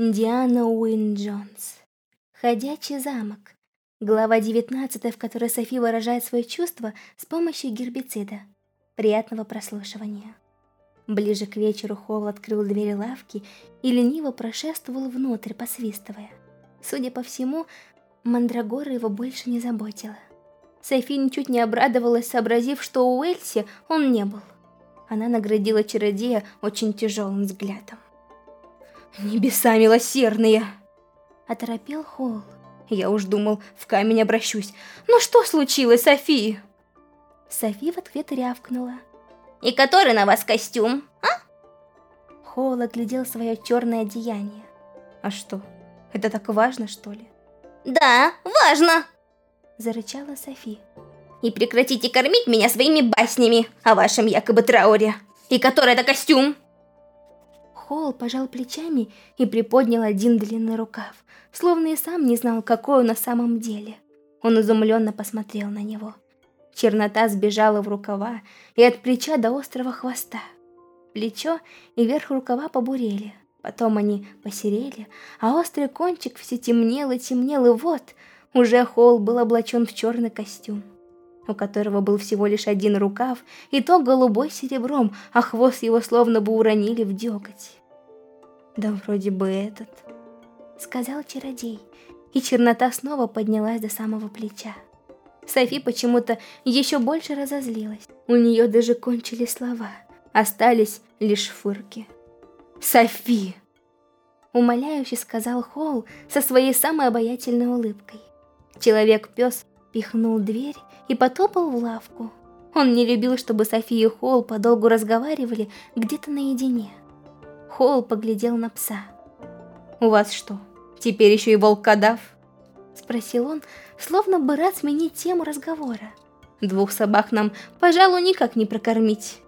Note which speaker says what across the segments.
Speaker 1: Диана Уин Джонс. Ходячий замок. Глава 19, в которой Софи выражает свои чувства с помощью гербицида. Приятного прослушивания. Ближе к вечеру Холл открыл двери лавки и лениво прошествовал внутрь, посвистывая. Судя по всему, Мандрагора его больше не заботила. Софи ничуть не обрадовалась, сообразив, что у Эльси он не был. Она наградила чародея очень тяжелым взглядом.
Speaker 2: «Небеса милосердные!»
Speaker 1: Оторопел Холл.
Speaker 2: Я уж думал, в камень обращусь. Но что случилось, Софи?
Speaker 1: Софи в ответ рявкнула.
Speaker 3: «И который на вас костюм, а?»
Speaker 1: Холл оглядел свое черное одеяние.
Speaker 2: «А что, это так важно, что ли?»
Speaker 3: «Да, важно!»
Speaker 1: Зарычала Софи.
Speaker 3: «И прекратите кормить меня своими баснями о вашем якобы трауре. И который это костюм?»
Speaker 1: Холл пожал плечами и приподнял один длинный рукав, словно и сам не знал, какой он на самом деле. Он изумленно посмотрел на него. Чернота сбежала в рукава и от плеча до острого хвоста. Плечо и верх рукава побурели, потом они посерели, а острый кончик все темнел и темнел, и вот уже Холл был облачен в черный костюм у которого был всего лишь один рукав, и то голубой серебром, а хвост его словно бы уронили в деготь. «Да вроде бы этот», — сказал чародей, и чернота снова поднялась до самого плеча. Софи почему-то еще больше разозлилась. У нее даже кончились слова, остались лишь фырки. «Софи!» Умоляюще сказал Холл со своей самой обаятельной улыбкой. Человек-пес пихнул дверь и потопал в лавку. Он не любил, чтобы София и Холл подолгу разговаривали где-то наедине. Холл поглядел на пса.
Speaker 2: «У вас что, теперь еще и волкодав?»
Speaker 1: Спросил он, словно бы рад сменить тему разговора.
Speaker 2: «Двух собак нам, пожалуй, никак не прокормить».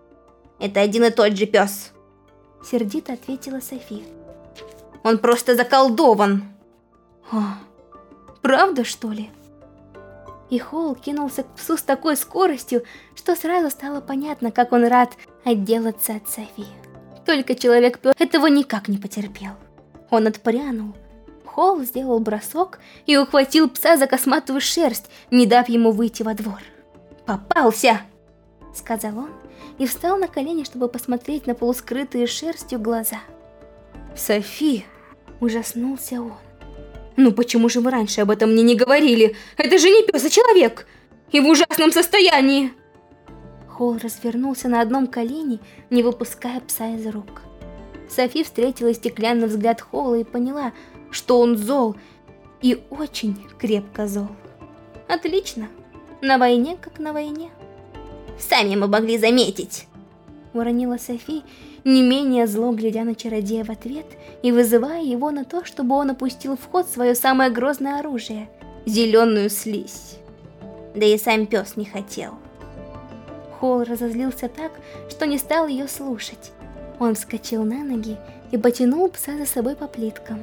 Speaker 3: «Это один и тот же пес!»
Speaker 1: Сердито ответила Софи.
Speaker 2: «Он просто заколдован!»
Speaker 1: «О, правда, что ли?» И Холл кинулся к псу с такой скоростью, что сразу стало понятно, как он рад отделаться от Софи. Только Человек-пес этого никак не потерпел. Он отпрянул. Холл сделал бросок и ухватил пса за косматую шерсть, не дав ему выйти во двор.
Speaker 2: «Попался!»
Speaker 1: — сказал он и встал на колени, чтобы посмотреть на полускрытые шерстью глаза.
Speaker 2: «Софи!»
Speaker 1: — ужаснулся он.
Speaker 2: «Ну почему же вы раньше об этом мне не говорили? Это же не пес, а человек! И в ужасном состоянии!»
Speaker 1: Холл развернулся на одном колене, не выпуская пса из рук. Софи встретила стеклянный взгляд Холла и поняла, что он зол и очень крепко зол. Отлично. На войне, как на войне.
Speaker 3: Сами мы могли заметить.
Speaker 1: Уронила Софи, не менее зло глядя на чародея в ответ и вызывая его на то, чтобы он опустил в ход свое самое грозное оружие — зеленую слизь.
Speaker 3: Да и сам пес не хотел.
Speaker 1: Холл разозлился так, что не стал ее слушать. Он вскочил на ноги и потянул пса за собой по плиткам.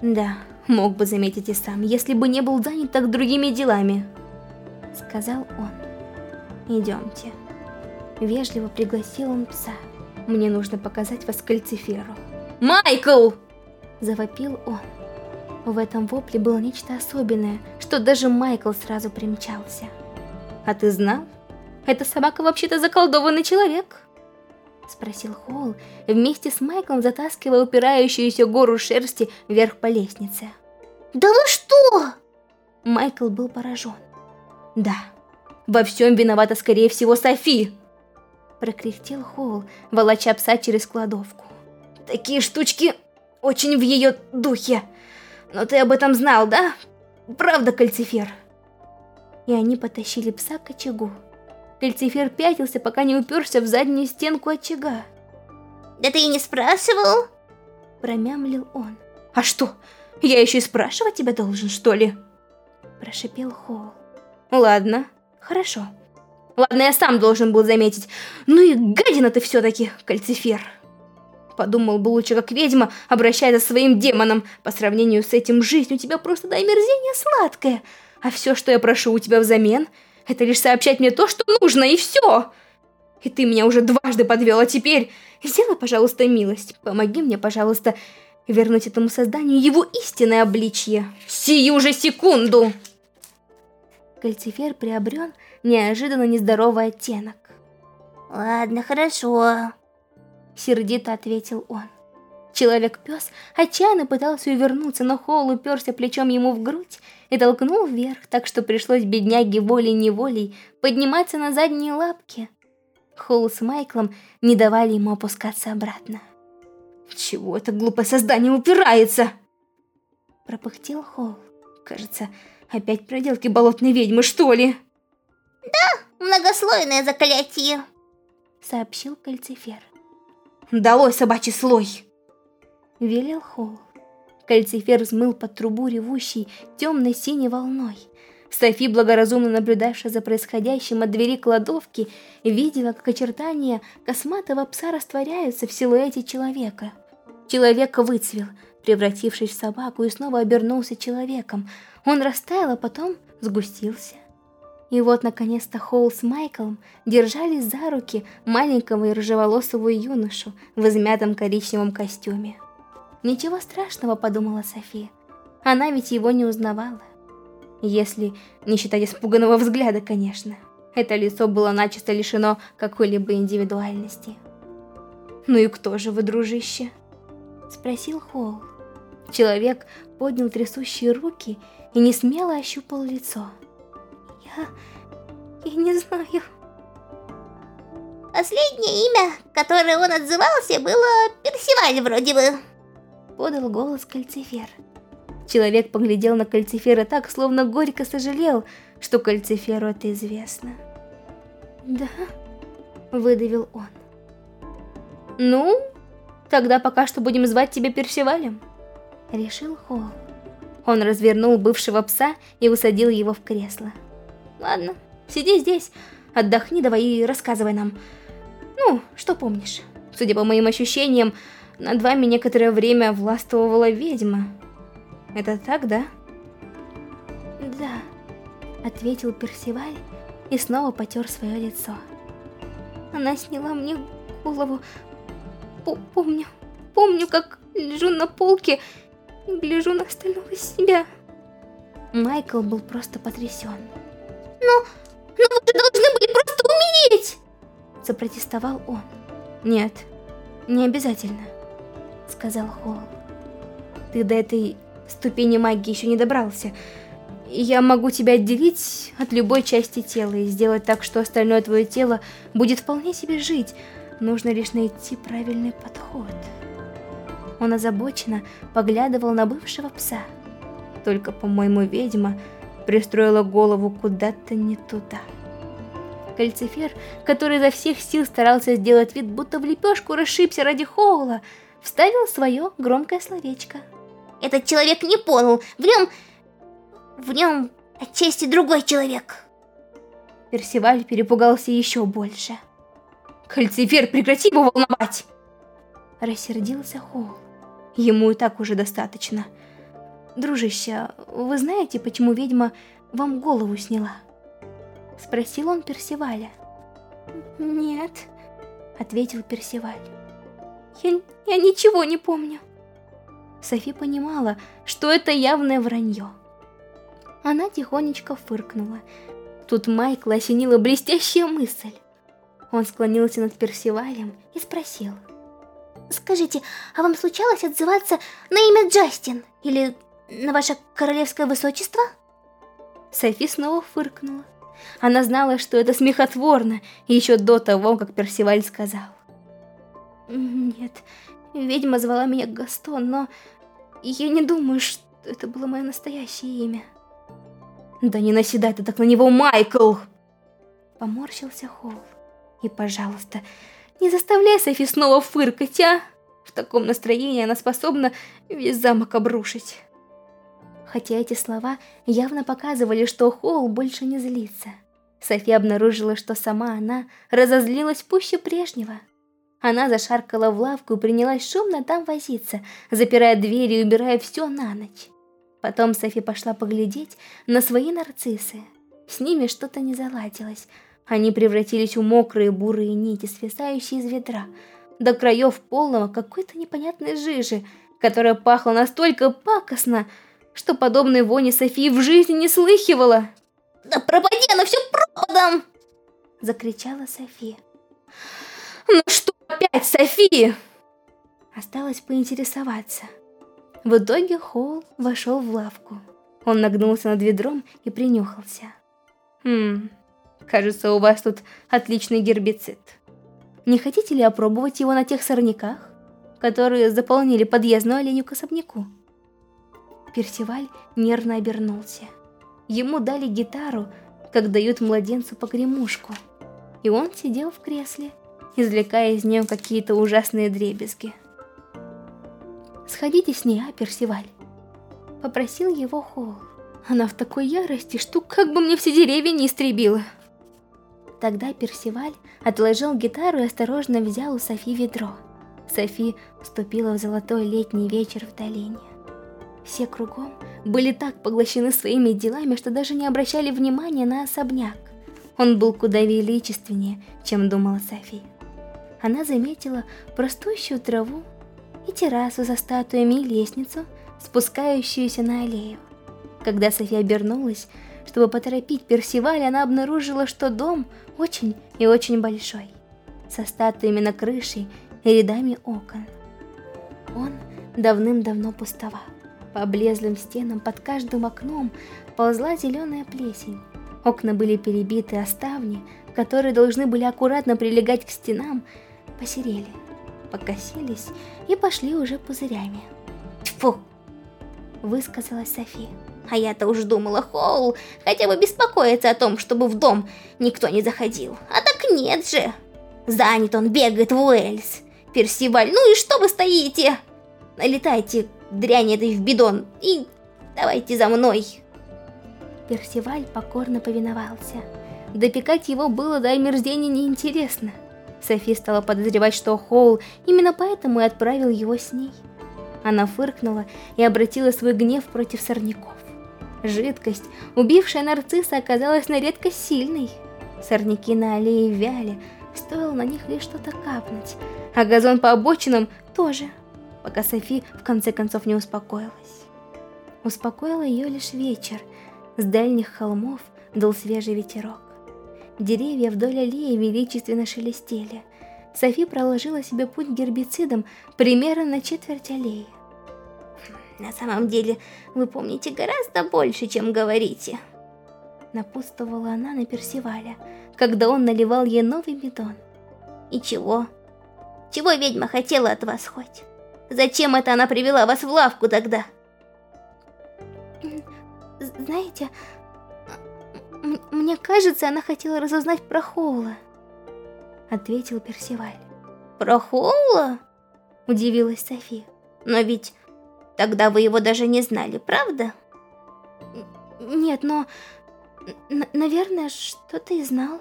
Speaker 2: «Да, мог бы заметить и сам, если бы не был занят так другими делами», —
Speaker 1: сказал он. «Идемте». Вежливо пригласил он пса. «Мне нужно показать вас кальциферу».
Speaker 2: «Майкл!»
Speaker 1: — завопил он. В этом вопле было нечто особенное, что даже Майкл сразу примчался.
Speaker 2: «А ты знал?» Эта собака вообще-то заколдованный человек.
Speaker 1: Спросил Холл, вместе с Майклом затаскивая упирающуюся гору шерсти вверх по лестнице.
Speaker 3: Да вы что?
Speaker 1: Майкл был поражен.
Speaker 2: Да, во всем виновата скорее всего Софи.
Speaker 1: Прокряхтел Холл, волоча пса через кладовку.
Speaker 2: Такие штучки очень в ее духе. Но ты об этом знал, да? Правда, кальцифер?
Speaker 1: И они потащили пса к очагу. Кальцифер пятился, пока не уперся в заднюю стенку очага.
Speaker 3: «Да ты и не спрашивал?»
Speaker 1: Промямлил он.
Speaker 2: «А что, я еще и спрашивать тебя должен, что ли?»
Speaker 1: Прошипел Холл.
Speaker 2: «Ладно, хорошо. Ладно, я сам должен был заметить. Ну и гадина ты все-таки, Кальцифер!» Подумал бы лучше, как ведьма обращается к своим демонам. По сравнению с этим жизнь у тебя просто до омерзения сладкая. А все, что я прошу у тебя взамен, это лишь сообщать мне то, что нужно, и все. И ты меня уже дважды подвел, а теперь... Сделай, пожалуйста, милость. Помоги мне, пожалуйста,
Speaker 1: вернуть этому созданию его истинное обличье. Сию же секунду! Кальцифер приобрел неожиданно нездоровый оттенок.
Speaker 3: Ладно, хорошо.
Speaker 1: Сердито ответил он. Человек-пес отчаянно пытался увернуться, но Хоул уперся плечом ему в грудь и толкнул вверх, так что пришлось бедняге волей-неволей подниматься на задние лапки. Хоул с Майклом не давали ему опускаться обратно. «Чего это глупое создание упирается?» Пропыхтел Хоул. «Кажется, опять проделки болотной ведьмы, что ли?»
Speaker 3: «Да, многослойное заклятие», —
Speaker 1: сообщил Кальцифер. «Долой собачий слой!» Велел Холл. Кальцифер взмыл под трубу ревущей темно-синей волной. Софи, благоразумно наблюдавшая за происходящим от двери кладовки, видела, как очертания косматого пса растворяются в силуэте человека. Человек выцвел, превратившись в собаку, и снова обернулся человеком. Он растаял, а потом сгустился. И вот, наконец-то, Холл с Майклом держались за руки маленького и рыжеволосого юношу в измятом коричневом костюме. Ничего страшного, подумала София. Она ведь его не узнавала. Если не считать испуганного взгляда, конечно. Это лицо было начисто лишено какой-либо индивидуальности. «Ну и кто же вы, дружище?» Спросил Холл. Человек поднял трясущие руки и не смело ощупал лицо. «Я... я не знаю...»
Speaker 3: Последнее имя, которое он отзывался, было Персиваль вроде бы
Speaker 1: подал голос Кальцифер. Человек поглядел на Кальцифера так, словно горько сожалел, что Кальциферу это известно. «Да?» – выдавил он. «Ну, тогда пока что будем звать тебя Персивалем», – решил Холл. Он развернул бывшего пса и усадил его в кресло. «Ладно, сиди здесь, отдохни давай и рассказывай нам. Ну, что помнишь? Судя по моим ощущениям, над вами некоторое время властвовала ведьма. Это так, да?
Speaker 2: Да, ответил Персиваль и снова потер свое лицо. Она сняла мне голову. П помню, помню, как лежу на полке и гляжу на остального себя. Майкл был просто потрясен.
Speaker 3: Но, но вы же должны были просто умереть!
Speaker 2: Запротестовал он. Нет, не обязательно сказал Холл. Ты до этой ступени магии еще не добрался. Я могу тебя отделить от любой части тела и сделать так, что остальное твое тело будет вполне себе жить. Нужно лишь найти правильный подход. Он озабоченно поглядывал на бывшего пса. Только, по-моему, ведьма пристроила голову куда-то не туда. Кальцифер, который изо всех сил старался сделать вид, будто в лепешку расшибся ради Хоула, вставил свое громкое словечко.
Speaker 3: Этот человек не понял, в нем... в нем отчасти другой человек.
Speaker 2: Персиваль перепугался еще больше. «Кальцифер, прекрати его волновать!» Рассердился Холл. Ему и так уже достаточно. «Дружище, вы знаете, почему ведьма вам голову сняла?» Спросил он Персиваля.
Speaker 1: «Нет», —
Speaker 2: ответил Персиваль.
Speaker 1: Я, я ничего не помню.
Speaker 2: Софи понимала, что это явное вранье. Она тихонечко фыркнула. Тут Майкла осенила блестящая мысль. Он склонился над Персивалем и спросил.
Speaker 3: «Скажите, а вам случалось отзываться на имя Джастин? Или на ваше королевское высочество?»
Speaker 2: Софи снова фыркнула. Она знала, что это смехотворно, еще до того, как Персиваль сказал. Нет, ведьма звала меня Гастон, но я не думаю, что это было мое настоящее имя. Да не наседай ты так на него, Майкл! Поморщился Холл. И, пожалуйста, не заставляй Софи снова фыркать, а? В таком настроении она способна весь замок обрушить. Хотя эти слова явно показывали, что Холл больше не злится. Софи обнаружила, что сама она разозлилась пуще прежнего. Она зашаркала в лавку и принялась шумно там возиться, запирая двери и убирая все на ночь. Потом Софи пошла поглядеть на свои нарциссы. С ними что-то не заладилось. Они превратились в мокрые бурые нити, свисающие из ведра, до краев полного какой-то непонятной жижи,
Speaker 1: которая пахла настолько пакостно, что подобной вони Софии в жизни не слыхивала.
Speaker 2: «Да пропади оно все пропадом!»
Speaker 1: Закричала София. «Ну что опять, София?» Осталось поинтересоваться. В итоге Холл вошел в лавку. Он нагнулся над ведром и принюхался. «Хм, кажется, у вас тут отличный гербицид. Не хотите ли опробовать его на тех сорняках, которые заполнили подъездную оленю к особняку?» Персиваль нервно обернулся. Ему дали гитару, как дают младенцу погремушку, и он сидел в кресле, извлекая из нее какие-то ужасные дребезги. «Сходите с ней, а, Персиваль?» Попросил его Холл. Она в такой ярости, что как бы мне все деревья не истребила. Тогда Персиваль отложил гитару и осторожно взял у Софи ведро. Софи вступила в золотой летний вечер в долине. Все кругом были так поглощены своими делами, что даже не обращали внимания на особняк. Он был куда величественнее, чем думала Софи. Она заметила простущую траву и террасу за статуями и лестницу, спускающуюся на аллею. Когда София обернулась, чтобы поторопить Персиваль, она обнаружила, что дом очень и очень большой, со статуями на крыше и рядами окон. Он давным-давно пустовал. По облезлым стенам под каждым окном ползла зеленая плесень. Окна были перебиты, а ставни, которые должны были аккуратно прилегать к стенам, посерели, покосились и пошли уже пузырями.
Speaker 2: «Тьфу!» — высказалась София. А я-то уж думала, Хоул хотя бы беспокоится о том, чтобы в дом никто не заходил. А так нет же. Занят он, бегает в Уэльс. Персиваль, ну и что вы стоите? Налетайте дрянь этой в бидон и давайте за мной.
Speaker 1: Персиваль покорно повиновался. Допекать его было до омерзения неинтересно. Софи стала подозревать, что Хоул именно поэтому и отправил его с ней. Она фыркнула и обратила свой гнев против сорняков. Жидкость, убившая нарцисса, оказалась на редкость сильной. Сорняки на аллее вяли, стоило на них лишь что-то капнуть, а газон по обочинам тоже, пока Софи в конце концов не успокоилась. Успокоила ее лишь вечер, с дальних холмов дул свежий ветерок. Деревья вдоль аллеи величественно шелестели. Софи проложила себе путь гербицидом примерно на четверть аллеи.
Speaker 2: На самом деле, вы помните гораздо больше, чем говорите.
Speaker 1: Напутствовала она на Персиваля, когда он наливал ей новый бидон.
Speaker 2: И чего? Чего ведьма хотела от вас хоть? Зачем это она привела вас в лавку тогда?
Speaker 3: Знаете, мне кажется, она хотела разузнать про Хоула. Ответил Персиваль.
Speaker 2: Про Хоула? Удивилась Софи. Но ведь Тогда вы его даже не знали, правда?
Speaker 3: Нет, но... Наверное, что-то и знал.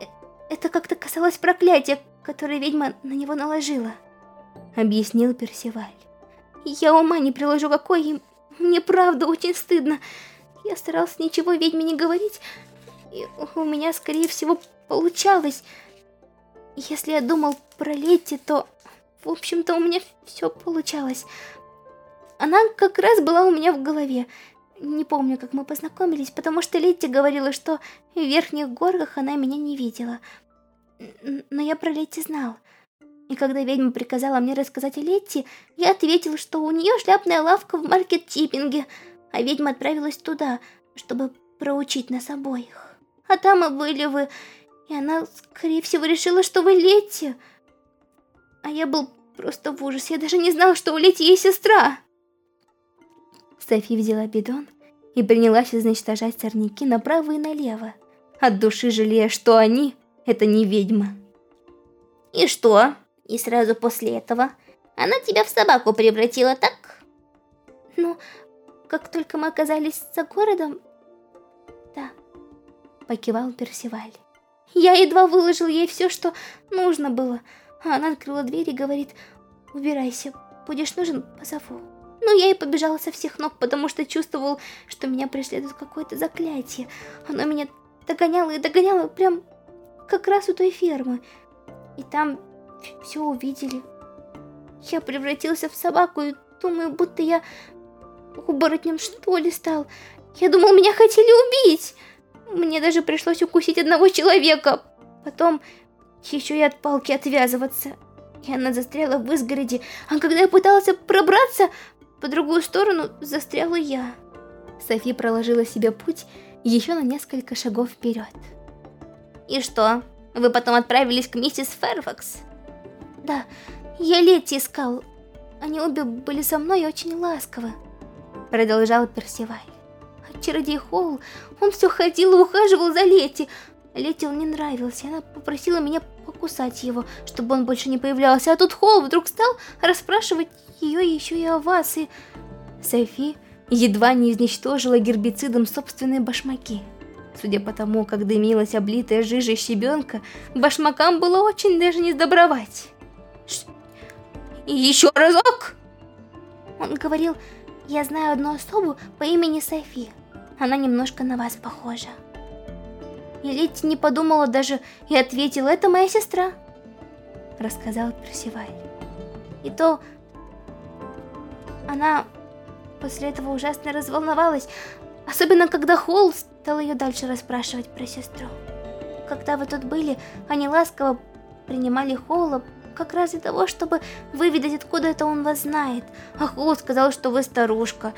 Speaker 3: Э, это как-то касалось проклятия, которое ведьма на него наложила. Объяснил Персиваль. Я ума не приложу, какой им... Мне правда очень стыдно. Я старался ничего ведьме не говорить, и у меня, скорее всего, получалось. Если я думал про Летти, то в общем-то, у меня все получалось. Она как раз была у меня в голове. Не помню, как мы познакомились, потому что Летти говорила, что в верхних горках она меня не видела. Но я про Летти знал. И когда ведьма приказала мне рассказать о Летти, я ответил, что у нее шляпная лавка в маркет-типпинге, а ведьма отправилась туда, чтобы проучить нас обоих. А там и были вы, и она, скорее всего, решила, что вы Летти. А я был просто в ужасе. Я даже не знал, что у Лети есть сестра.
Speaker 1: Софи взяла бидон и принялась изничтожать сорняки направо и налево, от души жалея, что они — это не ведьма.
Speaker 2: И что? И сразу после этого она тебя в собаку превратила, так?
Speaker 3: Ну, как только мы оказались за городом... Да, покивал Персиваль. Я едва выложил ей все, что нужно было — а она открыла дверь и говорит, убирайся, будешь нужен, позову. Ну, я и побежала со всех ног, потому что чувствовал, что меня преследует какое-то заклятие. Оно меня догоняло и догоняло прям как раз у той фермы. И там все увидели. я превратился в собаку и думаю, будто я оборотнем что ли стал. Я думал, меня хотели убить. Мне даже пришлось укусить одного человека. Потом еще и от палки отвязываться. И она застряла в изгороди, а когда я пытался пробраться, по другую сторону застряла я.
Speaker 1: Софи проложила себе путь еще на несколько шагов вперед.
Speaker 2: «И что, вы потом отправились к миссис Ферфакс?»
Speaker 3: «Да, я Летти искал. Они обе были со мной очень ласковы», — продолжал Персиваль. А чародей Холл, он все ходил и ухаживал за Летти. Летти он не нравился, она попросила меня покусать его, чтобы он больше не появлялся. А тут Холл вдруг стал расспрашивать ее еще и о вас, и...
Speaker 1: Софи едва не изничтожила гербицидом собственные башмаки. Судя по тому, как дымилась облитая жижей щебенка, башмакам было очень даже не сдобровать.
Speaker 2: И еще разок!
Speaker 3: Он говорил, я знаю одну особу по имени Софи. Она немножко на вас похожа. И Летти не подумала даже и ответила, это моя сестра. Рассказал Персиваль. И то она после этого ужасно разволновалась, особенно когда Холл стал ее дальше расспрашивать про сестру. Когда вы тут были, они ласково принимали Холла как раз для того, чтобы выведать, откуда это он вас знает. А Холл сказал, что вы старушка.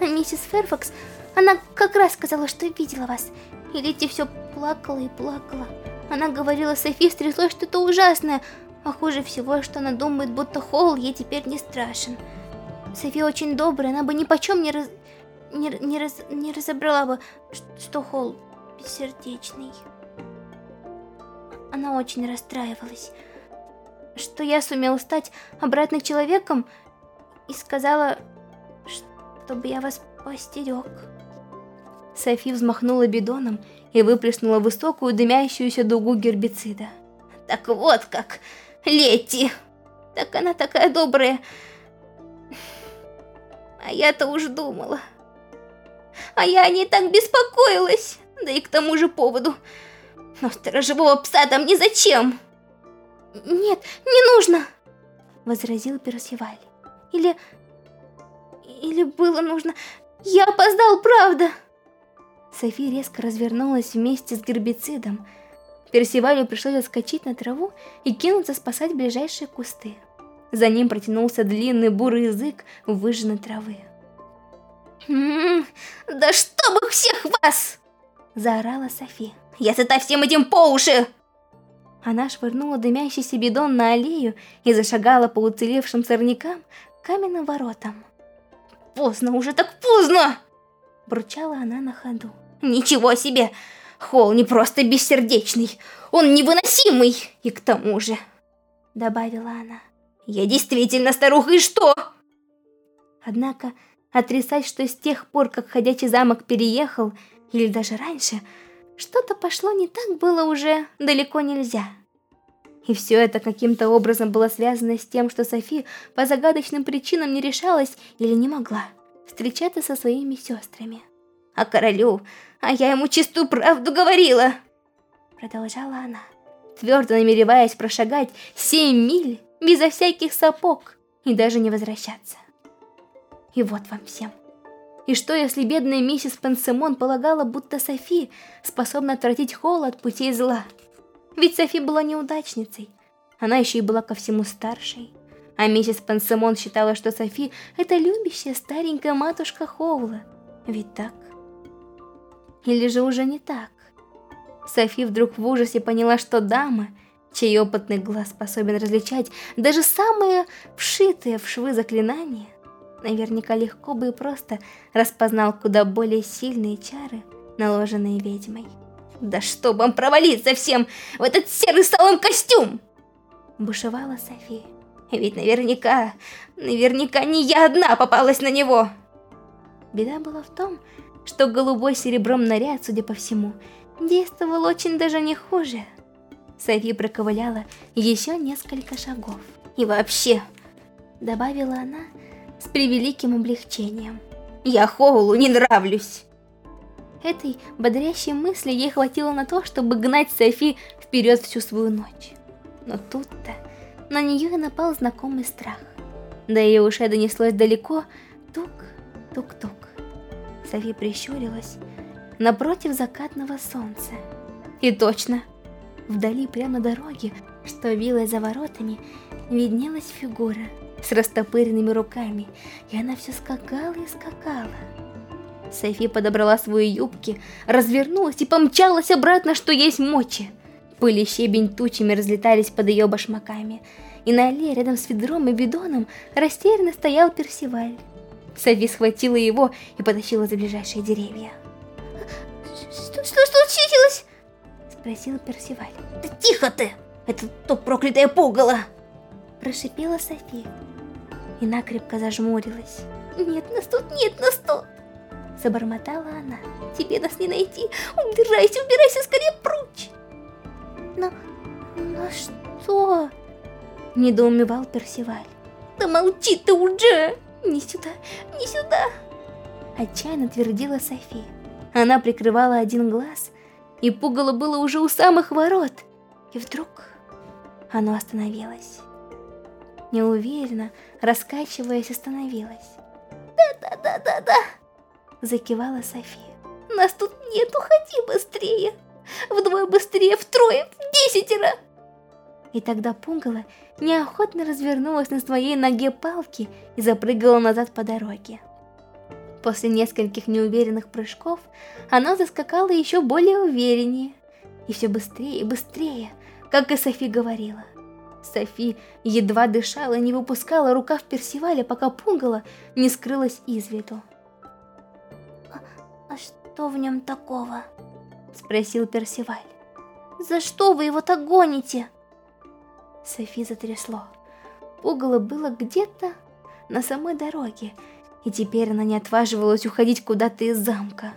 Speaker 3: А миссис Ферфакс, она как раз сказала, что видела вас. И Лити все плакала и плакала. Она говорила, Софи стряслось что-то ужасное, а хуже всего, что она думает, будто Холл ей теперь не страшен. София очень добрая, она бы ни почем не, раз... не, не, раз... не разобрала бы, что Холл бессердечный. Она очень расстраивалась, что я сумел стать обратным человеком и сказала, чтобы я вас постерег.
Speaker 1: Софи взмахнула бидоном и выплеснула высокую дымящуюся дугу гербицида.
Speaker 2: Так вот как, Летти! Так она такая добрая, а я-то уж думала. А я не так беспокоилась. Да и к тому же поводу. Но сторожевого пса там ни зачем.
Speaker 3: Нет, не нужно, возразил Персиваль. Или... Или было нужно... Я опоздал, правда.
Speaker 1: Софи резко развернулась вместе с гербицидом. Персивалю пришлось отскочить на траву и кинуться спасать ближайшие кусты. За ним протянулся длинный бурый язык выжженной травы.
Speaker 2: «М -м, «Да чтобы всех вас!» – заорала Софи. «Я сыта всем этим по уши!»
Speaker 1: Она швырнула дымящийся бидон на аллею и зашагала по уцелевшим сорнякам к каменным воротам.
Speaker 2: «Поздно, уже так поздно!» – бурчала она на ходу. «Ничего себе! Холл не просто бессердечный, он невыносимый! И к тому же...» – добавила она. Я действительно старуха, и что?
Speaker 1: Однако, отрицать, что с тех пор, как ходячий замок переехал, или даже раньше, что-то пошло не так было уже далеко нельзя. И все это каким-то образом было связано с тем, что Софи по загадочным причинам не решалась или не могла встречаться со своими сестрами.
Speaker 2: «А королю, а я ему чистую правду говорила!»
Speaker 1: Продолжала она, твердо намереваясь прошагать семь миль безо всяких сапог, и даже не возвращаться. И вот вам всем. И что, если бедная миссис Пенсимон полагала, будто Софи способна отвратить холод путей зла? Ведь Софи была неудачницей. Она еще и была ко всему старшей. А миссис Пенсимон считала, что Софи – это любящая старенькая матушка Хоула. Ведь так? Или же уже не так? Софи вдруг в ужасе поняла, что дама – чей опытный глаз способен различать даже самые вшитые в швы заклинания, наверняка легко бы и просто распознал куда более сильные чары, наложенные ведьмой.
Speaker 2: «Да что вам провалиться всем в этот серый салон костюм!» Бушевала София. «Ведь наверняка, наверняка не я одна попалась на него!»
Speaker 1: Беда была в том, что голубой серебром наряд, судя по всему, действовал очень даже не хуже. Софи проковыляла еще несколько шагов.
Speaker 2: «И вообще», —
Speaker 1: добавила она с превеликим облегчением, —
Speaker 2: «я Хоулу не нравлюсь».
Speaker 1: Этой бодрящей мысли ей хватило на то, чтобы гнать Софи вперед всю свою ночь. Но тут-то на нее и напал знакомый страх. До ее ушей донеслось далеко тук-тук-тук. Софи прищурилась напротив закатного солнца. И точно, вдали прямо на дороге, что вилась за воротами, виднелась фигура с растопыренными руками, и она все скакала и скакала. Софи подобрала свои юбки, развернулась и помчалась обратно, что есть мочи. Пыль и щебень тучами разлетались под ее башмаками, и на аллее рядом с ведром и бидоном растерянно стоял Персиваль. Софи схватила его и потащила за ближайшие деревья.
Speaker 3: Что, что случилось?
Speaker 1: Спросил Персиваль.
Speaker 3: Да тихо ты! Это то проклятое пугало!
Speaker 1: Прошипела Софи и накрепко зажмурилась.
Speaker 3: Нет нас тут, нет нас тут!
Speaker 1: Забормотала она.
Speaker 3: Тебе нас не найти! Убирайся, убирайся скорее прочь!
Speaker 1: Но... но что? Недоумевал Персиваль.
Speaker 3: Да молчи ты уже! Не сюда, не сюда!
Speaker 1: Отчаянно твердила София. Она прикрывала один глаз, и пугало было уже у самых ворот. И вдруг оно остановилось. Неуверенно, раскачиваясь, остановилось.
Speaker 3: «Да-да-да-да-да!»
Speaker 1: Закивала София.
Speaker 3: «Нас тут нет, уходи быстрее! Вдвое быстрее, втрое, в десятеро!»
Speaker 1: И тогда пугало неохотно развернулась на своей ноге палки и запрыгала назад по дороге. После нескольких неуверенных прыжков она заскакала еще более увереннее. И все быстрее и быстрее, как и Софи говорила. Софи едва дышала и не выпускала рукав Персиваля, пока пугало не скрылась из виду.
Speaker 3: «А, а что в нем такого?»
Speaker 1: – спросил Персиваль.
Speaker 3: «За что вы его так гоните?»
Speaker 1: Софи затрясло. Пугало было где-то на самой дороге, и теперь она не отваживалась уходить куда-то из замка.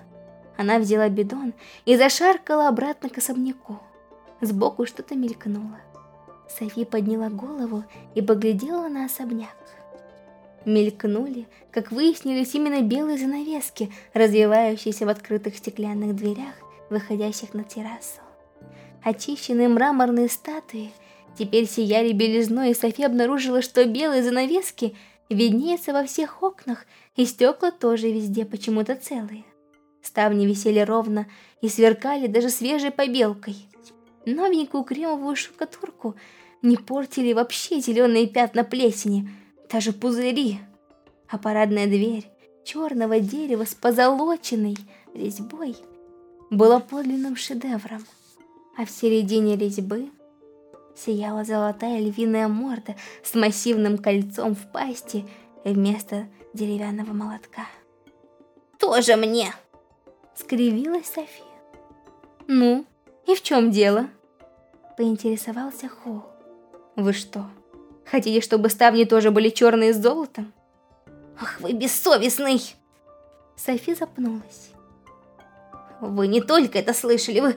Speaker 1: Она взяла бидон и зашаркала обратно к особняку. Сбоку что-то мелькнуло. Софи подняла голову и поглядела на особняк. Мелькнули, как выяснились именно белые занавески, развивающиеся в открытых стеклянных дверях, выходящих на террасу. Очищенные мраморные статуи теперь сияли белизной, и Софи обнаружила, что белые занавески виднеются во всех окнах, и стекла тоже везде почему-то целые. Ставни висели ровно и сверкали даже свежей побелкой. Новенькую кремовую штукатурку не портили вообще зеленые пятна плесени, даже пузыри. А парадная дверь черного дерева с позолоченной резьбой была подлинным шедевром. А в середине резьбы сияла золотая львиная морда с массивным кольцом в пасти вместо деревянного молотка.
Speaker 3: «Тоже мне!»
Speaker 1: — скривилась София. «Ну, и в чем дело?» — поинтересовался Холл. «Вы что, хотите, чтобы ставни тоже были черные с золотом?»
Speaker 3: «Ах вы бессовестный!»
Speaker 1: Софи запнулась.
Speaker 3: «Вы не только это слышали, вы...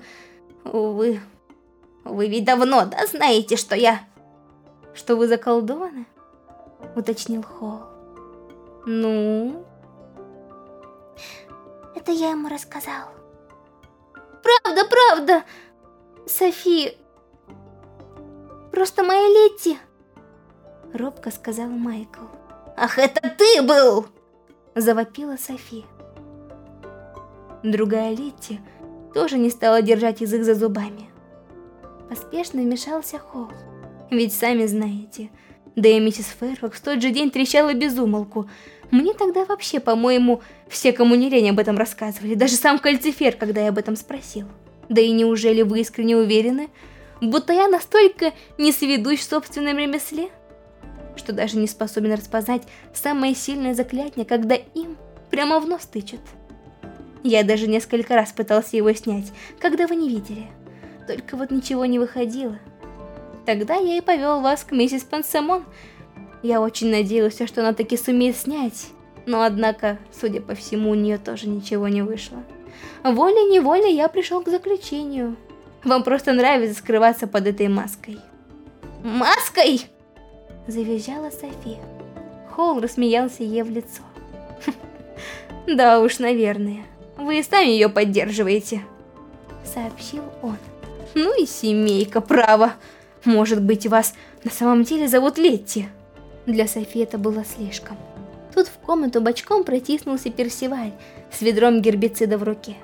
Speaker 3: вы... вы ведь давно, да, знаете, что я...»
Speaker 1: «Что вы заколдованы?» — уточнил Холл. «Ну?»
Speaker 3: Это я ему рассказал.
Speaker 1: «Правда, правда! Софи, просто моя Летти!» Робко сказал Майкл.
Speaker 3: «Ах, это ты был!»
Speaker 1: Завопила Софи. Другая Летти тоже не стала держать язык за зубами. Поспешно вмешался Холл. Ведь сами знаете, да и миссис Фэрфакс в тот же день трещала без умолку. Мне тогда вообще, по-моему, все, кому не лень об этом рассказывали, даже сам Кальцифер, когда я об этом спросил. Да и неужели вы искренне уверены, будто я настолько не сведущ в собственном ремесле, что даже не способен распознать самое сильное заклятие, когда им прямо в нос тычут. Я даже несколько раз пытался его снять, когда вы не видели. Только вот ничего не выходило. Тогда я и повел вас к миссис Пансамон. Я очень надеялся, что она таки сумеет снять, но однако, судя по всему, у нее тоже ничего не вышло. Волей-неволей я пришел к заключению. Вам просто нравится скрываться под этой маской.
Speaker 3: «Маской?»
Speaker 1: Завизжала София. Холл рассмеялся ей в лицо. «Да уж, наверное. Вы и сами ее поддерживаете», — сообщил он. «Ну и семейка, право. Может быть, вас на самом деле зовут Летти. Для Софи это было слишком. Тут в комнату бочком протиснулся Персиваль с ведром гербицида в руке.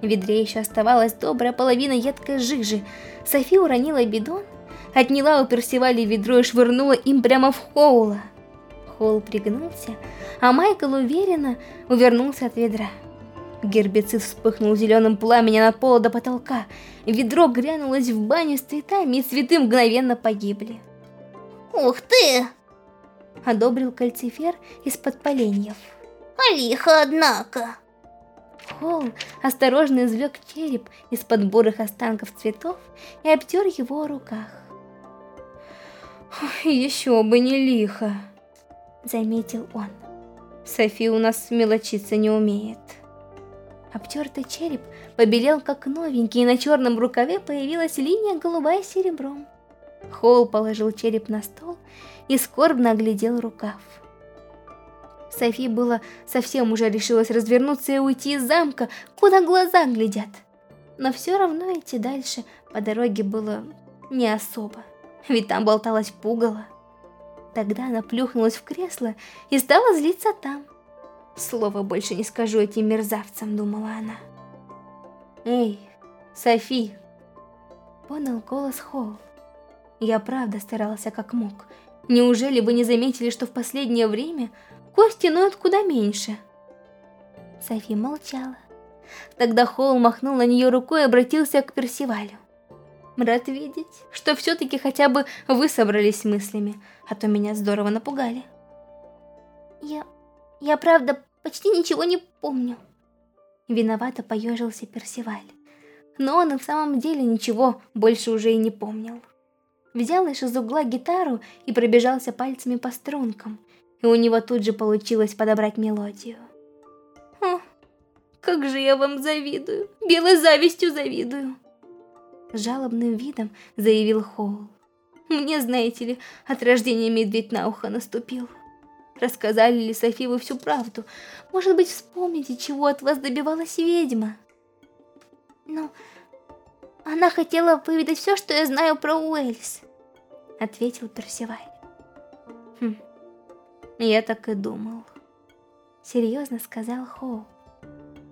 Speaker 1: В ведре еще оставалась добрая половина едкой жижи. Софи уронила бидон, отняла у Персиваля ведро и швырнула им прямо в Хоула. Хоул пригнулся, а Майкл уверенно увернулся от ведра. Гербицид вспыхнул зеленым пламенем от пола до потолка. Ведро грянулось в баню с цветами, и цветы мгновенно погибли.
Speaker 3: «Ух ты!»
Speaker 1: — одобрил кальцифер из-под поленьев.
Speaker 3: «Лихо, однако!»
Speaker 1: Холл осторожно извлек череп из-под бурых останков цветов и обтер его о руках. «Еще бы не лихо!» — заметил он. «Софи у нас мелочиться не умеет». Обтертый череп побелел как новенький, и на черном рукаве появилась линия голубая серебром. Холл положил череп на стол и скорбно оглядел рукав. Софи было совсем уже решилась развернуться и уйти из замка, куда глаза глядят. Но все равно идти дальше по дороге было не особо, ведь там болталась пугало. Тогда она плюхнулась в кресло и стала злиться там. Слова больше не скажу этим мерзавцам, думала она. Эй, Софи! Понял голос Холл. Я правда старался как мог. Неужели вы не заметили, что в последнее время кости ноют куда меньше? Софи молчала. Тогда Холл махнул на нее рукой и обратился к Персивалю. Рад видеть, что все-таки хотя бы вы собрались мыслями, а то меня здорово напугали.
Speaker 3: Я... я правда почти ничего не помню.
Speaker 1: Виновато поежился Персиваль. Но он и в самом деле ничего больше уже и не помнил. Взял лишь из угла гитару и пробежался пальцами по стрункам, и у него тут же получилось подобрать мелодию. «О, как же я вам завидую, белой завистью завидую!» Жалобным видом заявил Хоул. «Мне, знаете ли, от рождения медведь на ухо наступил». Рассказали ли Софи вы всю правду? Может быть, вспомните, чего от вас добивалась ведьма?
Speaker 3: Ну, она хотела повидать все, что я знаю про Уэльс, ответил Персиваль.
Speaker 1: Хм, я так и думал. Серьезно сказал Хоу.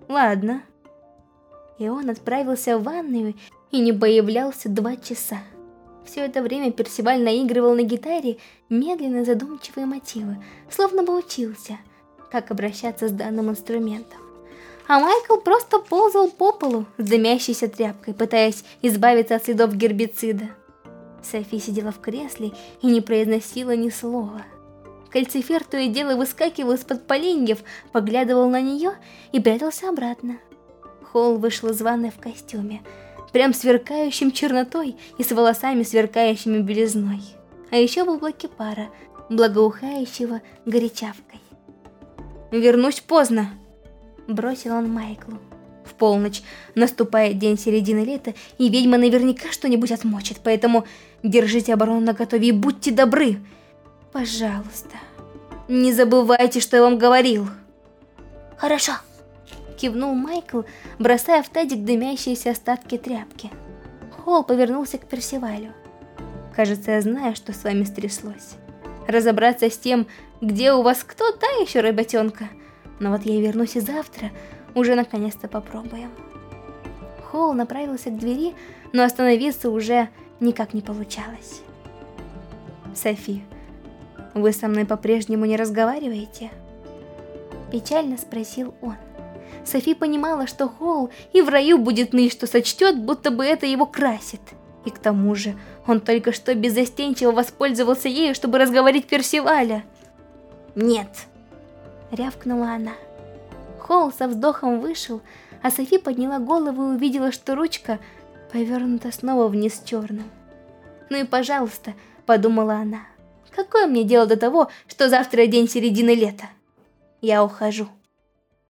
Speaker 1: Ладно. И он отправился в ванную и не появлялся два часа. Все это время Персиваль наигрывал на гитаре медленно задумчивые мотивы, словно бы учился, как обращаться с данным инструментом. А Майкл просто ползал по полу с дымящейся тряпкой, пытаясь избавиться от следов гербицида. Софи сидела в кресле и не произносила ни слова. Кальцифер то и дело выскакивал из-под поленьев, поглядывал на нее и прятался обратно. Холл вышел из ванной в костюме, прям сверкающим чернотой и с волосами, сверкающими белизной. А еще в облаке пара, благоухающего горячавкой. «Вернусь поздно», — бросил он Майклу. В полночь наступает день середины лета, и ведьма наверняка что-нибудь отмочит, поэтому держите оборону наготове и будьте добры. Пожалуйста, не забывайте, что я вам говорил.
Speaker 3: Хорошо
Speaker 1: кивнул Майкл, бросая в тазик дымящиеся остатки тряпки. Холл повернулся к Персивалю. «Кажется, я знаю, что с вами стряслось. Разобраться с тем, где у вас кто, та еще работенка. Но вот я вернусь и завтра, уже наконец-то попробуем». Холл направился к двери, но остановиться уже никак не получалось. «Софи, вы со мной по-прежнему не разговариваете?» Печально спросил он. Софи понимала, что Холл и в раю будет ныть, что сочтет, будто бы это его красит. И к тому же, он только что беззастенчиво воспользовался ею, чтобы разговорить Персиваля. «Нет!» — рявкнула она. Холл со вздохом вышел, а Софи подняла голову и увидела, что ручка повернута снова вниз черным. «Ну и пожалуйста», — подумала она, — «какое мне дело до того, что завтра день середины лета? Я ухожу».